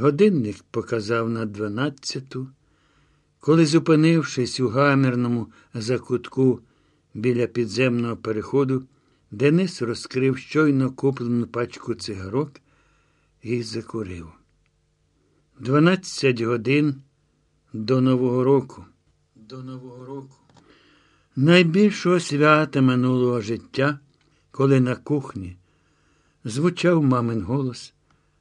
Годинник показав на дванадцяту. Коли, зупинившись у гамірному закутку біля підземного переходу, Денис розкрив щойно куплену пачку цигарок і закурив. Дванадцять годин до Нового року. До Нового року. Найбільшого свята минулого життя, коли на кухні звучав мамин голос,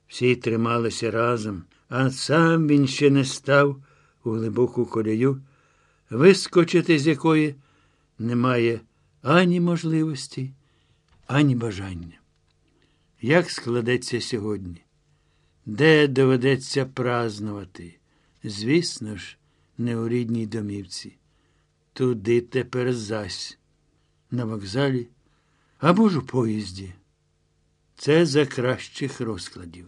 всі трималися разом, а сам він ще не став у глибоку колію, вискочити з якої немає ані можливості, ані бажання. Як складеться сьогодні? Де доведеться празнувати? Звісно ж, не у рідній домівці. Туди тепер зась, на вокзалі або ж у поїзді. Це за кращих розкладів.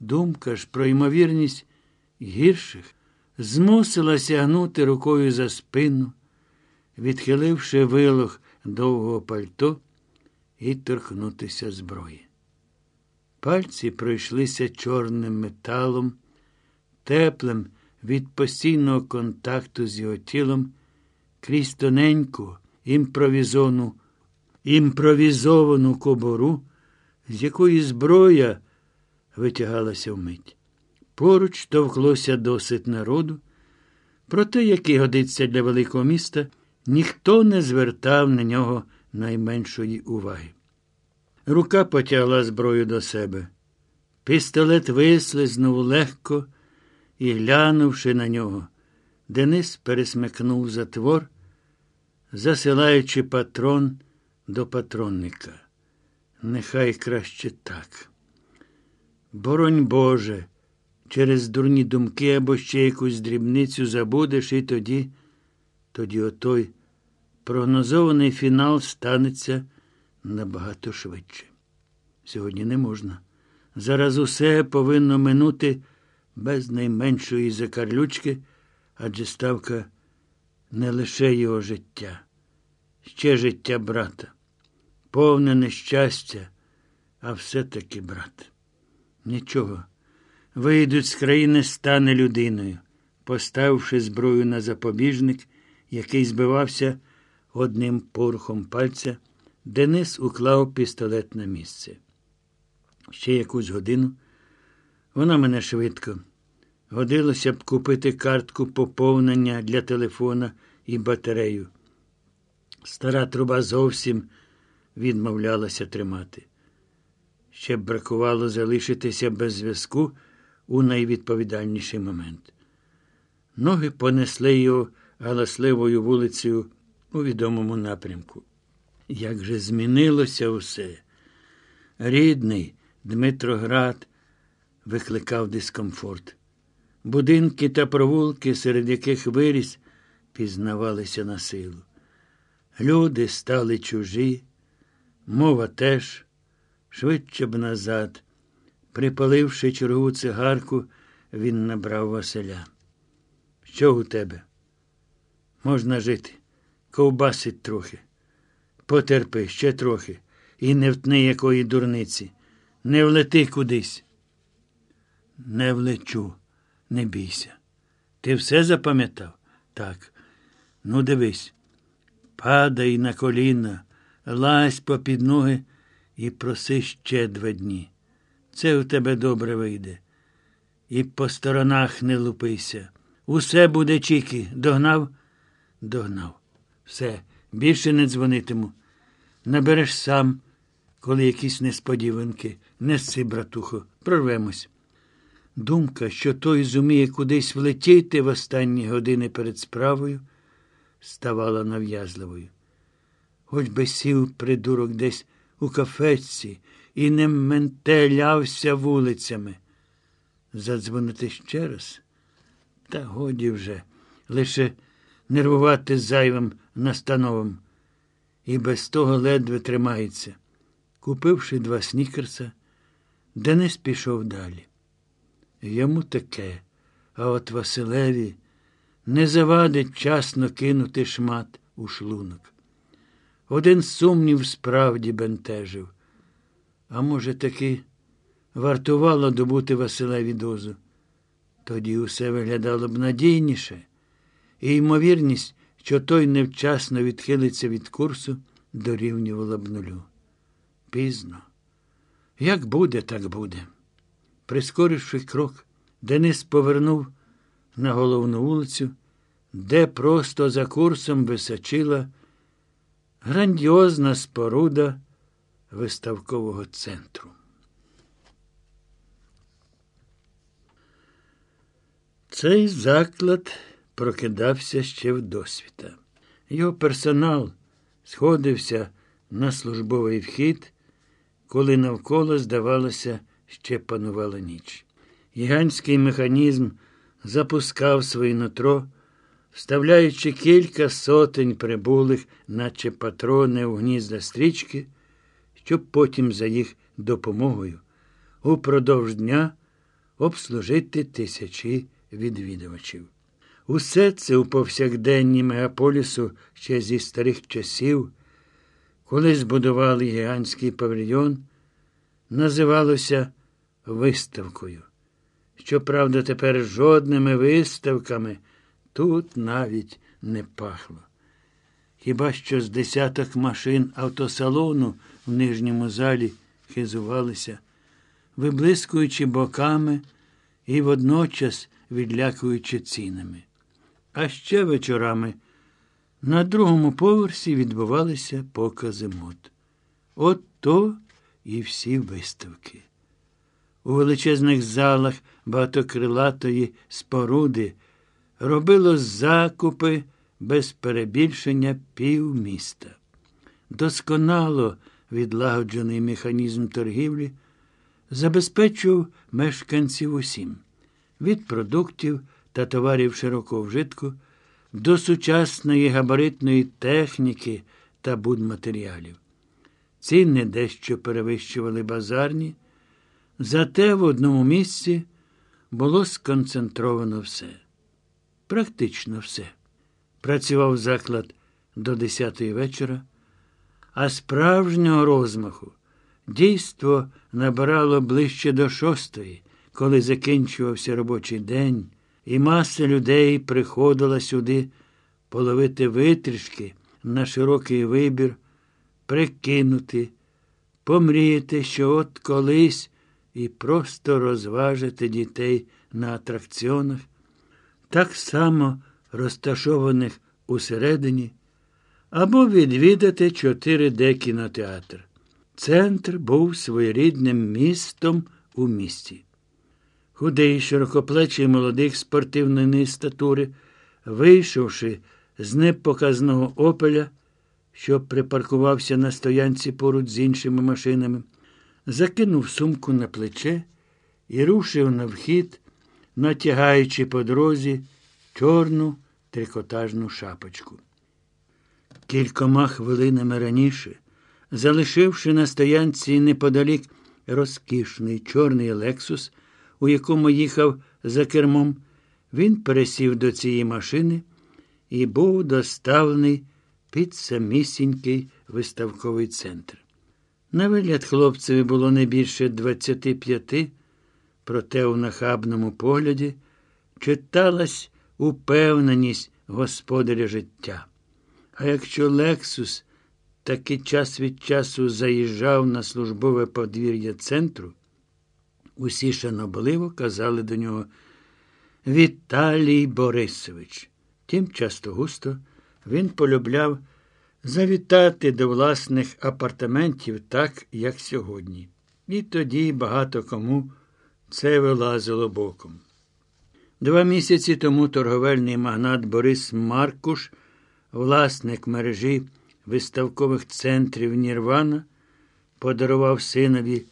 Думка ж про ймовірність гірших змусила сягнути рукою за спину, відхиливши вилог довгого пальто і торкнутися зброї. Пальці пройшлися чорним металом, теплим від постійного контакту з його тілом крізь тоненьку імпровізовану, імпровізовану кобору, з якої зброя витягалася вмить. Поруч товклося досить народу, проте, який годиться для великого міста, ніхто не звертав на нього найменшої уваги. Рука потягла зброю до себе. Пістолет вислизнув легко і, глянувши на нього, Денис пересмикнув затвор, засилаючи патрон до патронника. Нехай краще так. Боронь Боже, через дурні думки або ще якусь дрібницю забудеш, і тоді, тоді отой прогнозований фінал станеться набагато швидше. Сьогодні не можна. Зараз усе повинно минути без найменшої закарлючки, адже ставка не лише його життя, ще життя брата, повне нещастя, а все-таки брат. Нічого. Вийдуть з країни, стане людиною, поставивши зброю на запобіжник, який збивався одним порухом пальця, Денис уклав пістолет на місце. Ще якусь годину вона мене швидко. Годилося б купити картку поповнення для телефона і батарею. Стара труба зовсім відмовлялася тримати. Ще бракувало залишитися без зв'язку у найвідповідальніший момент. Ноги понесли його галасливою вулицею у відомому напрямку. Як же змінилося усе? Рідний Дмитроград викликав дискомфорт. Будинки та провулки, серед яких виріс, пізнавалися на силу. Люди стали чужі, мова теж, швидше б назад. Припаливши чергову цигарку, він набрав Василя. Що у тебе? Можна жити, ковбасить трохи. Потерпи ще трохи і не втни якої дурниці. Не влети кудись. Не влечу, не бійся. Ти все запам'ятав? Так. Ну, дивись. Падай на коліна, лазь попід ноги і проси ще два дні. Це у тебе добре вийде. І по сторонах не лупися. Усе буде чіки. Догнав? Догнав. Все, більше не дзвонитиму. Набереш сам, коли якісь несподіванки. Неси, братухо, прорвемось. Думка, що той зуміє кудись влетіти в останні години перед справою, ставала нав'язливою. Хоч би сів придурок десь у кафеці і не ментелявся вулицями. Задзвонити ще раз? Та годі вже, лише нервувати зайвим настановом. І без того ледве тримається. Купивши два снікерса, Денис пішов далі. Йому таке, а от Василеві не завадить часно кинути шмат у шлунок. Один сумнів справді бентежив. А може, таки вартувало добути Василеві дозу. Тоді усе виглядало б надійніше, і ймовірність, що той невчасно відхилиться від курсу, дорівнювала б нулю. Пізно. Як буде, так буде. Прискоривши крок, Денис повернув на головну вулицю, де просто за курсом височила грандіозна споруда виставкового центру. Цей заклад прокидався ще в досвіта. Його персонал сходився на службовий вхід, коли навколо, здавалося, ще панувала ніч. Гігантський механізм запускав своє нутро, вставляючи кілька сотень прибулих, наче патрони у гнізда стрічки, щоб потім за їх допомогою упродовж дня обслужити тисячі відвідувачів. Усе це у повсякденні мегаполісу ще зі старих часів, коли збудували гігантський павільйон, називалося виставкою. Щоправда, тепер жодними виставками тут навіть не пахло. Хіба що з десяток машин автосалону в нижньому залі хизувалися, виблискуючи боками і водночас відлякуючи цінами. А ще вечорами на другому поверсі відбувалися покази мод. От то і всі виставки. У величезних залах багатокрилатої споруди робило закупи без перебільшення півміста. Досконало відлагоджений механізм торгівлі забезпечував мешканців усім від продуктів та товарів широкого вжитку до сучасної габаритної техніки та будматеріалів. Ціни дещо перевищували базарні, зате в одному місці було сконцентровано все. Практично все. Працював заклад до 10 вечора, а справжнього розмаху дійство набирало ближче до шостої, коли закінчувався робочий день, і маса людей приходила сюди половити витрішки на широкий вибір, прикинути, помріяти, що от колись і просто розважити дітей на атракціонах, так само розташованих усередині, або відвідати 4D кінотеатр. Центр був своєрідним містом у місті. Худий, широкоплечий молодих спортивної статури, вийшовши з непоказного опеля, що припаркувався на стоянці поруч з іншими машинами, закинув сумку на плече і рушив на вхід, натягаючи по дорозі чорну трикотажну шапочку. Кількома хвилинами раніше, залишивши на стоянці неподалік розкішний чорний лексус, у якому їхав за кермом, він пересів до цієї машини і був доставлений під самісінький виставковий центр. На вигляд хлопцеві було не більше 25, проте у нахабному погляді читалась упевненість господаря життя. А якщо Лексус таки час від часу заїжджав на службове подвір'я центру, усі шанобливо казали до нього Віталій Борисович. Тим часто густо він полюбляв завітати до власних апартаментів так, як сьогодні. І тоді багато кому це вилазило боком. Два місяці тому торговельний магнат Борис Маркуш, власник мережі виставкових центрів Нірвана, подарував синові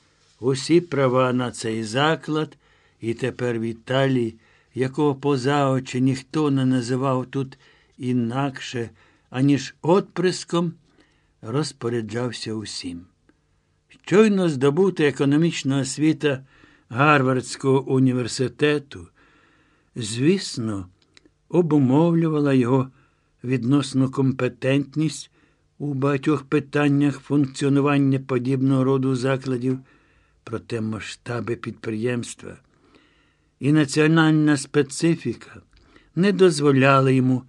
усі права на цей заклад, і тепер Віталій, якого поза очі ніхто не називав тут інакше, аніж отприском, розпоряджався усім. Щойно здобута економічна освіта Гарвардського університету, звісно, обумовлювала його відносну компетентність у багатьох питаннях функціонування подібного роду закладів, проте масштаби підприємства і національна специфіка не дозволяли йому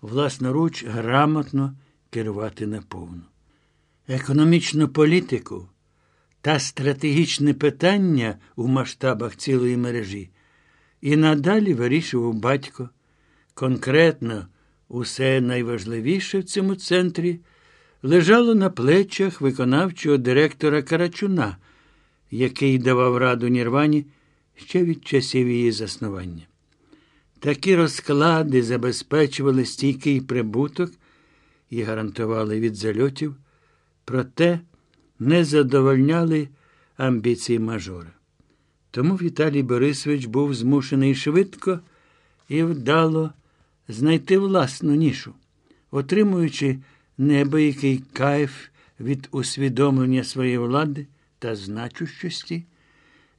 власноруч грамотно керувати наповну. Економічну політику та стратегічне питання у масштабах цілої мережі і надалі вирішував батько. Конкретно усе найважливіше в цьому центрі лежало на плечах виконавчого директора Карачуна, який давав раду Нірвані ще від часів її заснування. Такі розклади забезпечували стійкий прибуток і гарантували від зальотів, проте не задовольняли амбіції мажора. Тому Віталій Борисович був змушений швидко і вдало знайти власну нішу, отримуючи неабиякий кайф від усвідомлення своєї влади та значущості,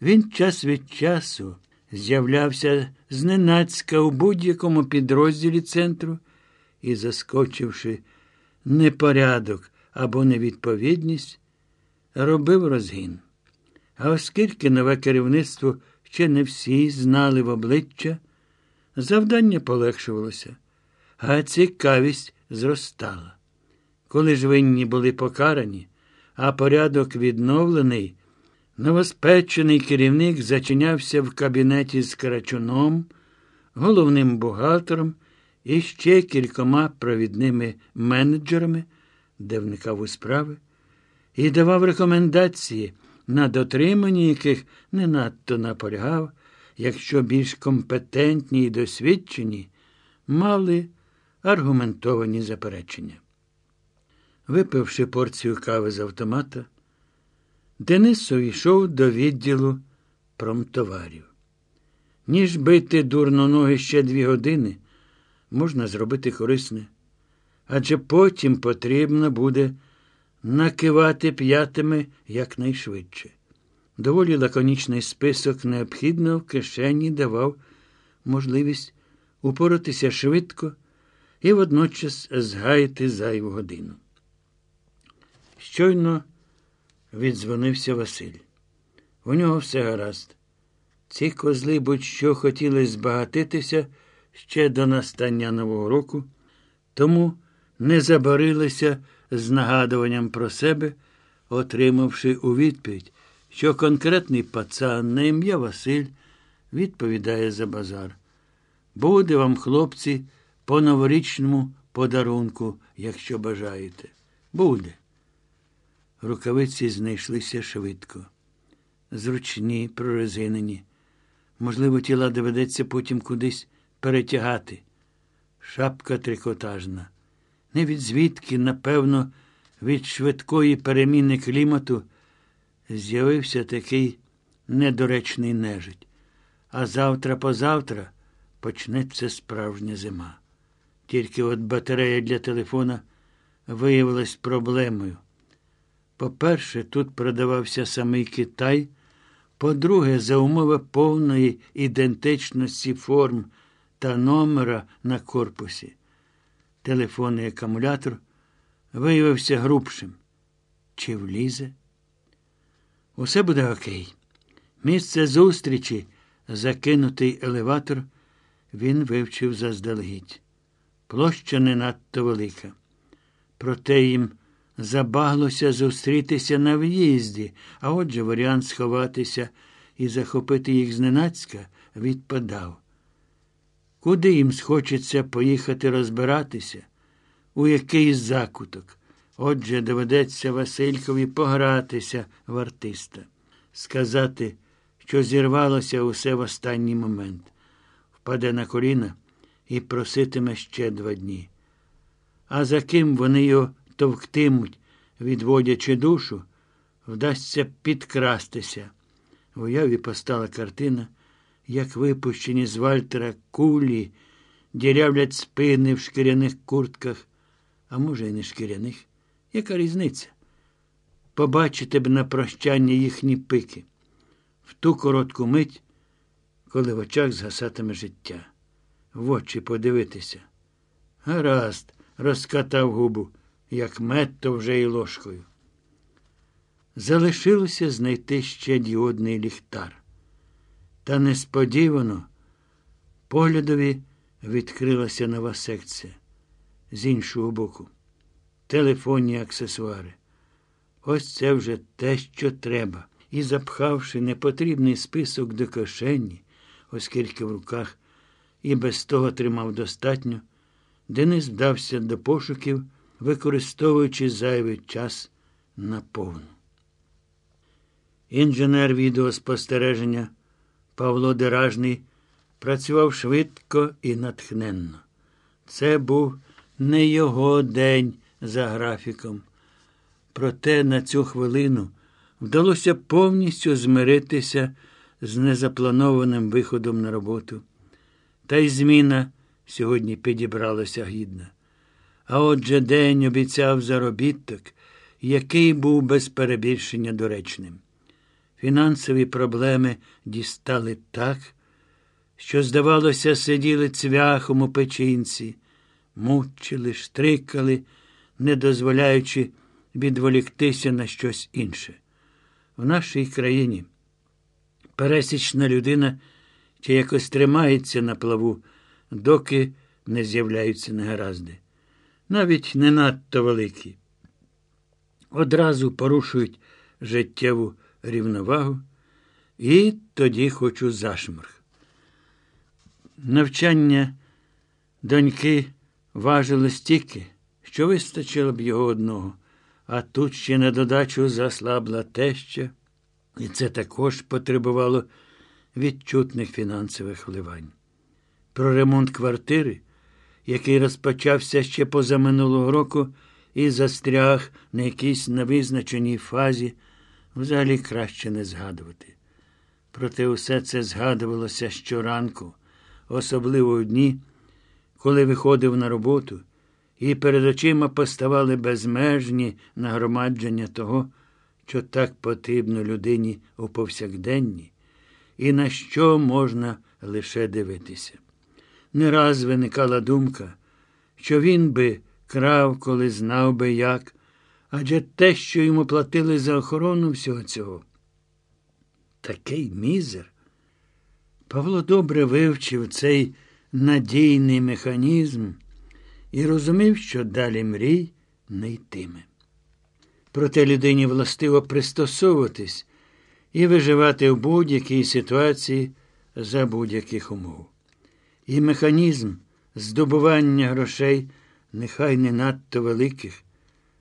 він час від часу з'являвся зненацька у будь-якому підрозділі центру і, заскочивши непорядок або невідповідність, робив розгін. А оскільки нове керівництво ще не всі знали в обличчя, завдання полегшувалося, а цікавість зростала. Коли ж винні були покарані, а порядок відновлений, новоспечений керівник зачинявся в кабінеті з Карачуном, головним бухгалтером і ще кількома провідними менеджерами, де вникав у справи, і давав рекомендації, на дотриманні яких не надто наполягав, якщо більш компетентні і досвідчені, мали аргументовані заперечення. Випивши порцію кави з автомата, Денис увійшов до відділу промтоварів. Ніж бити дурно ноги ще дві години, можна зробити корисне, адже потім потрібно буде накивати п'ятими якнайшвидше. Доволі лаконічний список необхідного в кишені давав можливість упоратися швидко і водночас згаяти зайву годину. Щойно віддзвонився Василь. У нього все гаразд. Ці козли будь-що хотіли збагатитися ще до настання Нового року, тому не забарилися з нагадуванням про себе, отримавши у відповідь, що конкретний пацан на ім'я Василь відповідає за базар. Буде вам, хлопці, по новорічному подарунку, якщо бажаєте. Буде. Рукавиці знайшлися швидко. Зручні, прорезинені. Можливо, тіла доведеться потім кудись перетягати. Шапка трикотажна. Не від звідки, напевно, від швидкої переміни клімату з'явився такий недоречний нежить. А завтра позавтра почнеться справжня зима. Тільки от батарея для телефона виявилась проблемою. По-перше, тут продавався самий Китай. По-друге, за умови повної ідентичності форм та номера на корпусі. Телефонний акумулятор виявився грубшим. Чи влізе? Усе буде окей. Місце зустрічі, закинутий елеватор, він вивчив заздалегідь. Площа не надто велика. Проте їм забаглося зустрітися на в'їзді, а отже варіант сховатися і захопити їх зненацька відпадав. Куди їм схочеться поїхати розбиратися? У який закуток? Отже, доведеться Василькові погратися в артиста, сказати, що зірвалося усе в останній момент, впаде на коліна і проситиме ще два дні. А за ким вони його товктимуть, відводячи душу, вдасться підкрастися. В уяві постала картина, як випущені з Вальтера кулі, дірявлять спини в шкіряних куртках, а може, й не шкіряних. Яка різниця? Побачити б на прощання їхні пики в ту коротку мить, коли в очах згасатиме життя. В очі подивитися. Гаразд, розкатав губу як мед, то вже й ложкою. Залишилося знайти ще діодний ліхтар. Та несподівано поглядові відкрилася нова секція. З іншого боку, телефонні аксесуари. Ось це вже те, що треба. І, запхавши непотрібний список до кишені, оскільки в руках і без того тримав достатньо, Денис вдався до пошуків, використовуючи зайвий час наповну. Інженер відеоспостереження Павло Деражний працював швидко і натхненно. Це був не його день за графіком. Проте на цю хвилину вдалося повністю змиритися з незапланованим виходом на роботу. Та й зміна сьогодні підібралася гідна. А отже день обіцяв заробіток, який був без перебільшення доречним. Фінансові проблеми дістали так, що, здавалося, сиділи цвяхом у печінці, мучили, штрикали, не дозволяючи відволіктися на щось інше. В нашій країні пересічна людина чи якось тримається на плаву, доки не з'являються негаразди. Навіть не надто великі. Одразу порушують життєву рівновагу, і тоді хочу зашморг. Навчання доньки важили стільки, що вистачило б його одного, а тут ще на додачу заслабла теща, і це також потребувало відчутних фінансових вливань. Про ремонт квартири, який розпочався ще позаминулого року і застряг на якійсь невизначеній фазі, взагалі краще не згадувати. Проте усе це згадувалося щоранку, особливо у дні, коли виходив на роботу, і перед очима поставали безмежні нагромадження того, що так потрібно людині у повсякденні, і на що можна лише дивитися. Не раз виникала думка, що він би крав, коли знав би як, адже те, що йому платили за охорону всього цього. Такий мізер. Павло добре вивчив цей надійний механізм і розумів, що далі мрій не йтиме. Проте людині властиво пристосовуватись і виживати в будь-якій ситуації за будь-яких умов. І механізм здобування грошей, нехай не надто великих,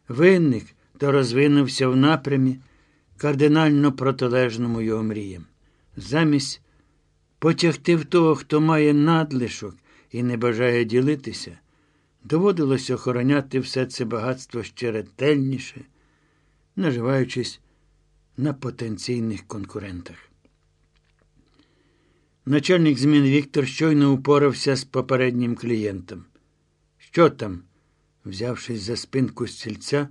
винник та розвинувся в напрямі, кардинально протилежному його мріям. Замість потягти в того, хто має надлишок і не бажає ділитися, доводилось охороняти все це багатство ще ретельніше, наживаючись на потенційних конкурентах. Начальник змін Віктор щойно упорався з попереднім клієнтом. Що там? Взявшись за спинку стільця,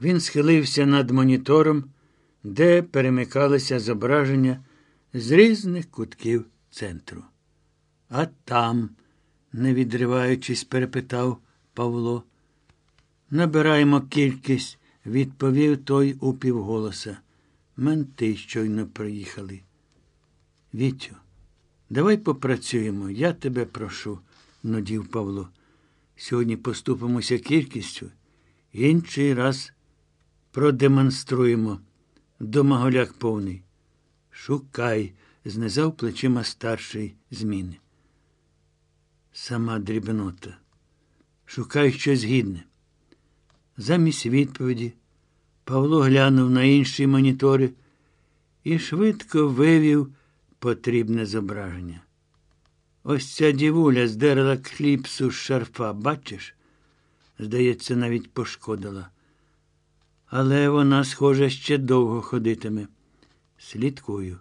він схилився над монітором, де перемикалися зображення з різних кутків центру. А там, не відриваючись, перепитав Павло. Набираємо кількість, відповів той упівголоса. Менти щойно приїхали. Вітю, давай попрацюємо, я тебе прошу, нудів Павло. Сьогодні поступимося кількістю, інший раз продемонструємо. Домоголяк повний. Шукай, знизав плечима старший зміни. Сама дрібнота. Шукай щось гідне. Замість відповіді Павло глянув на інші монітори і швидко вивів потрібне зображення. Ось ця дівуля здерла кліпсу з шарфа, бачиш? Здається, навіть пошкодила. Але вона, схоже, ще довго ходитиме. Слідкую.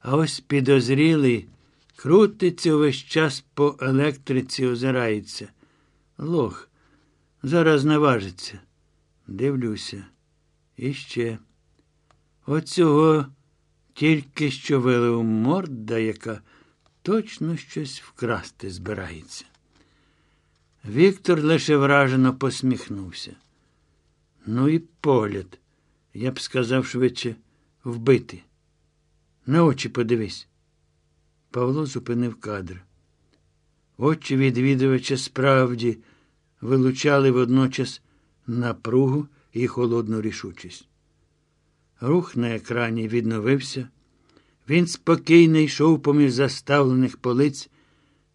А ось підозрілий крутиться увесь час по електриці, озирається. Лох, зараз наважиться. Дивлюся. І ще. Оцього тільки що вилив морда, яка точно щось вкрасти збирається. Віктор лише вражено посміхнувся. Ну і погляд, я б сказав швидше, вбити. На очі подивись. Павло зупинив кадр. Очі відвідувача справді вилучали водночас напругу і холодну рішучість. Рух на екрані відновився. Він спокійно йшов поміж заставлених полиць,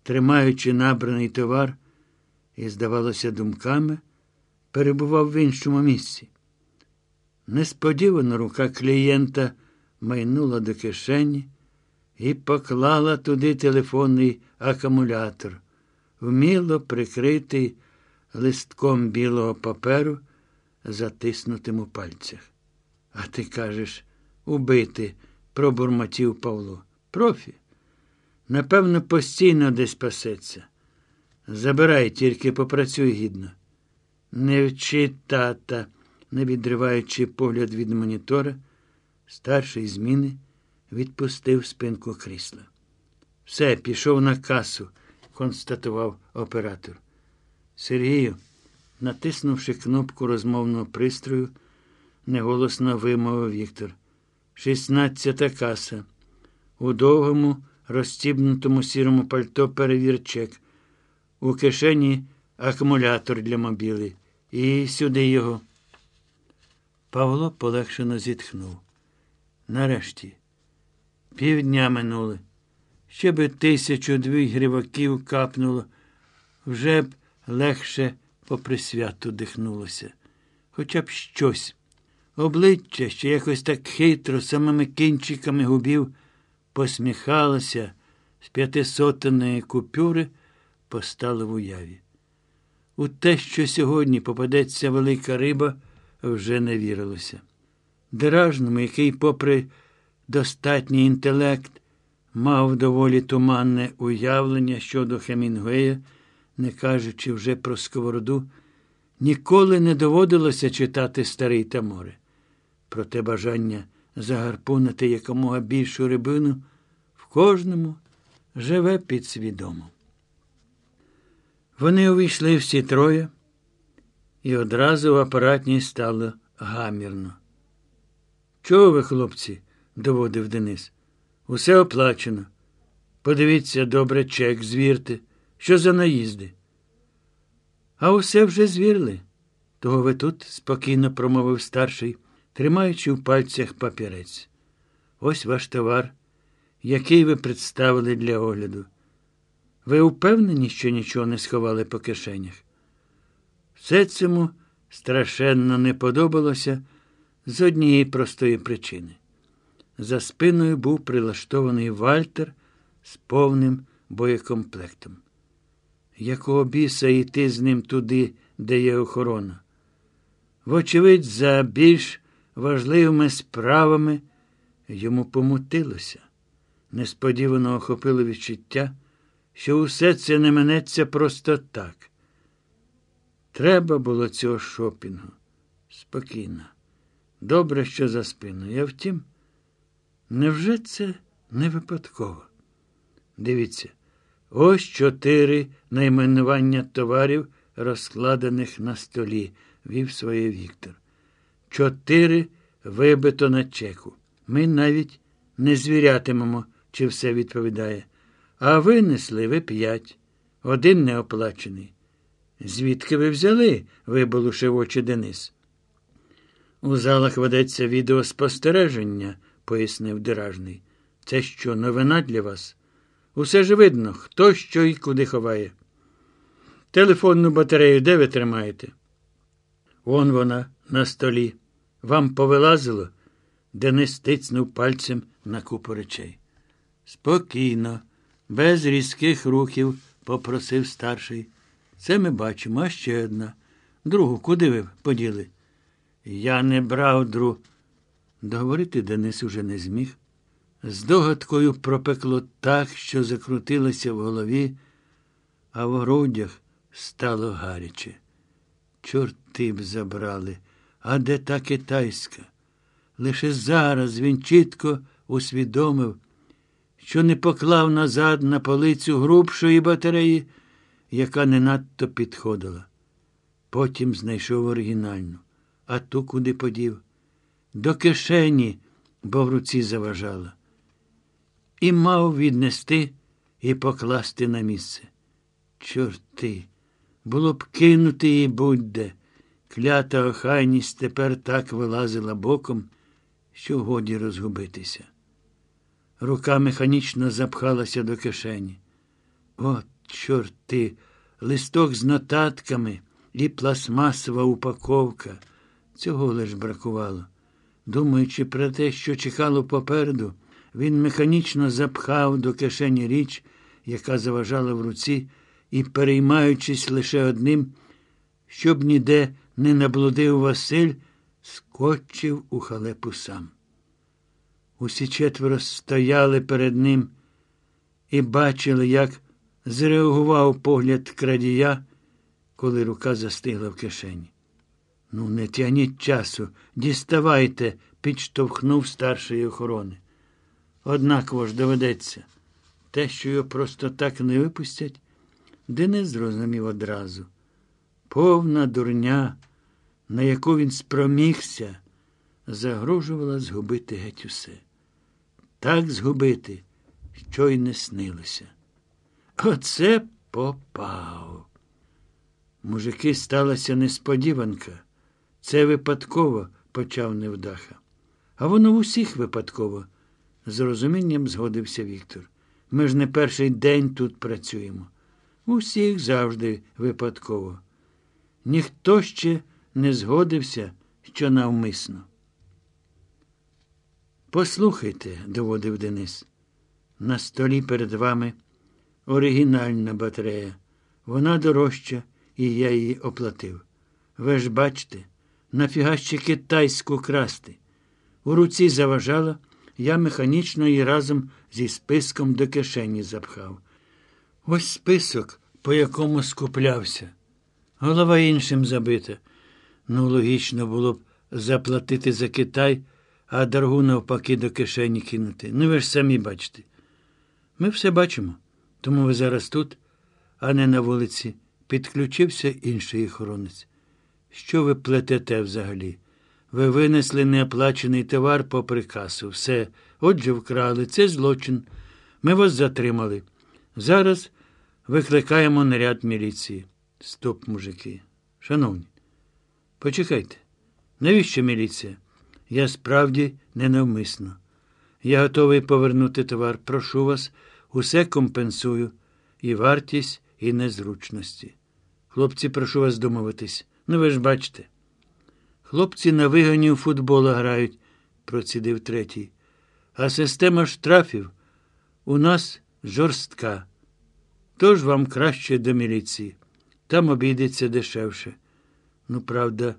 тримаючи набраний товар, і, здавалося, думками перебував в іншому місці. Несподівано рука клієнта майнула до кишені і поклала туди телефонний акумулятор, вміло прикритий листком білого паперу, затиснутим у пальцях. А ти кажеш, убити, пробурмотів Павло. Профі. Напевно, постійно десь пасеться. Забирай, тільки попрацюй гідно. Не вчи тата, не відриваючи погляд від монітора, старший зміни відпустив спинку крісла. Все, пішов на касу, констатував оператор. Сергію, натиснувши кнопку розмовного пристрою, неголосно вимовив Віктор. Шістнадцята каса. У довгому, розстібнутому сірому пальто перевір чек. У кишені акумулятор для мобіли. І сюди його. Павло полегшено зітхнув. Нарешті, півдня минули. Ще би тисячу дві гриваків капнуло, вже б легше попри святу дихнулося. Хоча б щось. Обличчя, що якось так хитро, самими кінчиками губів, посміхалося з п'ятисотеної купюри, постало в уяві. У те, що сьогодні попадеться велика риба, вже не вірилося. Дражному, який, попри достатній інтелект, мав доволі туманне уявлення щодо Хемінгуея, не кажучи вже про сковороду, ніколи не доводилося читати старий Таморе. Проте бажання загарпунити якомога більшу рибину в кожному живе підсвідомо. Вони увійшли всі троє, і одразу в апаратній стало гамірно. Чого ви, хлопці? доводив Денис. Усе оплачено. Подивіться добре чек, звірте, що за наїзди. А усе вже звірли. Того ви тут, спокійно промовив старший, тримаючи в пальцях папірець. Ось ваш товар, який ви представили для огляду. Ви впевнені, що нічого не сховали по кишенях? Все цьому страшенно не подобалося з однієї простої причини. За спиною був прилаштований Вальтер з повним боєкомплектом. Якого біса йти з ним туди, де є охорона? Вочевидь, за більш важливими справами йому помутилося. Несподівано охопило відчуття, що усе це не минеться просто так. Треба було цього шопінгу. Спокійно. Добре, що за спиною. А втім, невже це не випадково? Дивіться, ось чотири найменування товарів, розкладених на столі, вів своє Віктор. Чотири вибито на чеку. Ми навіть не звірятимемо, чи все відповідає. А винесли ви п'ять. Один неоплачений. Звідки ви взяли? виболушив очі Денис. У залах ведеться відеоспостереження, пояснив диражний. Це що, новина для вас? Усе ж видно, хто що і куди ховає. Телефонну батарею де ви тримаєте? Вон вона на столі. Вам повилазило? Денис тицнув пальцем на купу речей. Спокійно, без різких рухів, попросив старший. Це ми бачимо, а ще одна. Другу, куди ви поділи? Я не брав дру. Договорити Денис уже не зміг. З догадкою пропекло так, що закрутилося в голові, а в грудях стало гаряче. Чорти б забрали, а де та китайська? Лише зараз він чітко усвідомив, що не поклав назад на полицю грубшої батареї, яка не надто підходила. Потім знайшов оригінальну, а ту куди подів. До кишені, бо в руці заважала. і мав віднести і покласти на місце. Чорти, було б кинути її будь-де. Клята охайність тепер так вилазила боком, що годі розгубитися. Рука механічно запхалася до кишені. От, чорти, листок з нотатками і пластмасова упаковка. Цього лиш бракувало. Думаючи про те, що чекало попереду, він механічно запхав до кишені річ, яка заважала в руці, і, переймаючись лише одним, щоб ніде не наблудив Василь, скочив у халепу сам. Усі четверо стояли перед ним і бачили, як зреагував погляд крадія, коли рука застигла в кишені. Ну, не тягніть часу, діставайте, підштовхнув старшої охорони. Однаково ж доведеться. Те, що його просто так не випустять, Денис зрозумів одразу. Повна дурня, на яку він спромігся, загрожувала згубити геть усе. Так згубити, що й не снилося. Оце попав. Мужики сталася несподіванка. Це випадково, почав невдаха. А воно в усіх випадково, з розумінням згодився Віктор. Ми ж не перший день тут працюємо. Усіх завжди випадково. Ніхто ще не згодився, що навмисно. Послухайте, доводив Денис. На столі перед вами оригінальна батарея. Вона дорожча, і я її оплатив. Ви ж бачите, нафіга ще китайську красти. У руці заважала, я механічно її разом зі списком до кишені запхав. Ось список, по якому скуплявся. Голова іншим забита. Ну, логічно було б заплатити за Китай, а дорогу навпаки до кишені кинути. Ну ви ж самі бачите. Ми все бачимо, тому ви зараз тут, а не на вулиці. Підключився інший охоронець. Що ви плетете взагалі? Ви винесли неоплачений товар по прикасу. Все. Отже, вкрали. Це злочин. Ми вас затримали. Зараз викликаємо наряд міліції. Стоп, мужики. Шановні, почекайте. Навіщо міліція? Я справді ненавмисно. Я готовий повернути товар. Прошу вас, усе компенсую. І вартість, і незручності. Хлопці, прошу вас домовитись. Ну ви ж бачите. Хлопці на вигані у футбола грають, процідив третій. А система штрафів у нас жорстка. Тож вам краще до міліції. Там обійдеться дешевше. Ну, правда,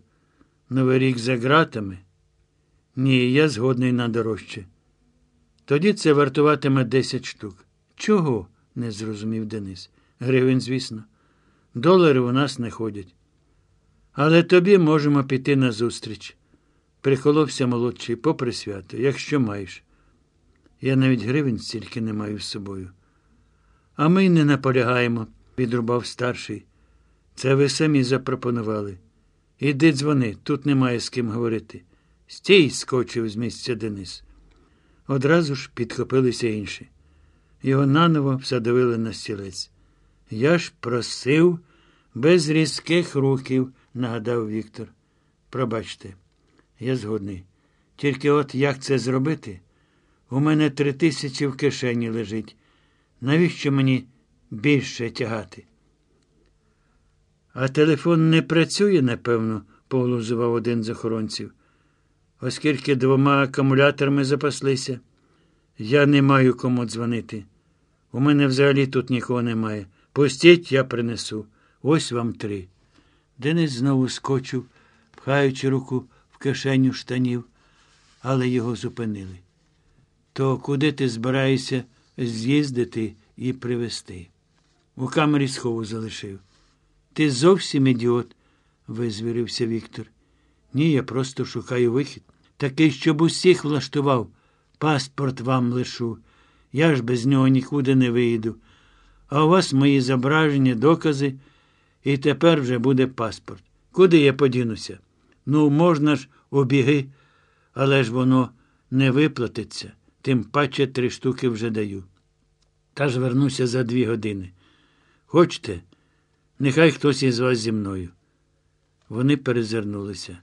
новий рік за ґратами? Ні, я згодний на дорожче. Тоді це вартуватиме 10 штук. Чого? не зрозумів Денис. Гривень, звісно. Долари у нас не ходять. Але тобі можемо піти на зустріч. Прихоловся молодший попри свято, якщо маєш. Я навіть гривень стільки не маю з собою. А ми й не наполягаємо, відрубав старший. Це ви самі запропонували. Іди дзвони, тут немає з ким говорити. Стій, скочив з місця Денис. Одразу ж підхопилися інші. Його наново всадовили на стілець. Я ж просив без різких рухів, нагадав Віктор. Пробачте, я згодний. Тільки от як це зробити? У мене три тисячі в кишені лежить. Навіщо мені більше тягати? А телефон не працює, напевно, поглузував один з охоронців. Оскільки двома акумуляторами запаслися, я не маю кому дзвонити. У мене взагалі тут нікого немає. Пустіть, я принесу. Ось вам три. Денис знову скочив, пхаючи руку в кишеню штанів, але його зупинили. То куди ти збираєшся з'їздити і привезти? У камері схову залишив. Ти зовсім ідіот, визвірився Віктор. Ні, я просто шукаю вихід. Такий, щоб усіх влаштував. Паспорт вам лишу. Я ж без нього нікуди не вийду. А у вас мої зображення, докази, і тепер вже буде паспорт. Куди я подінуся? Ну, можна ж обіги, але ж воно не виплатиться. Тим паче три штуки вже даю. Та ж вернуся за дві години. Хочете? Нехай хтось із вас зі мною. Вони перезирнулися.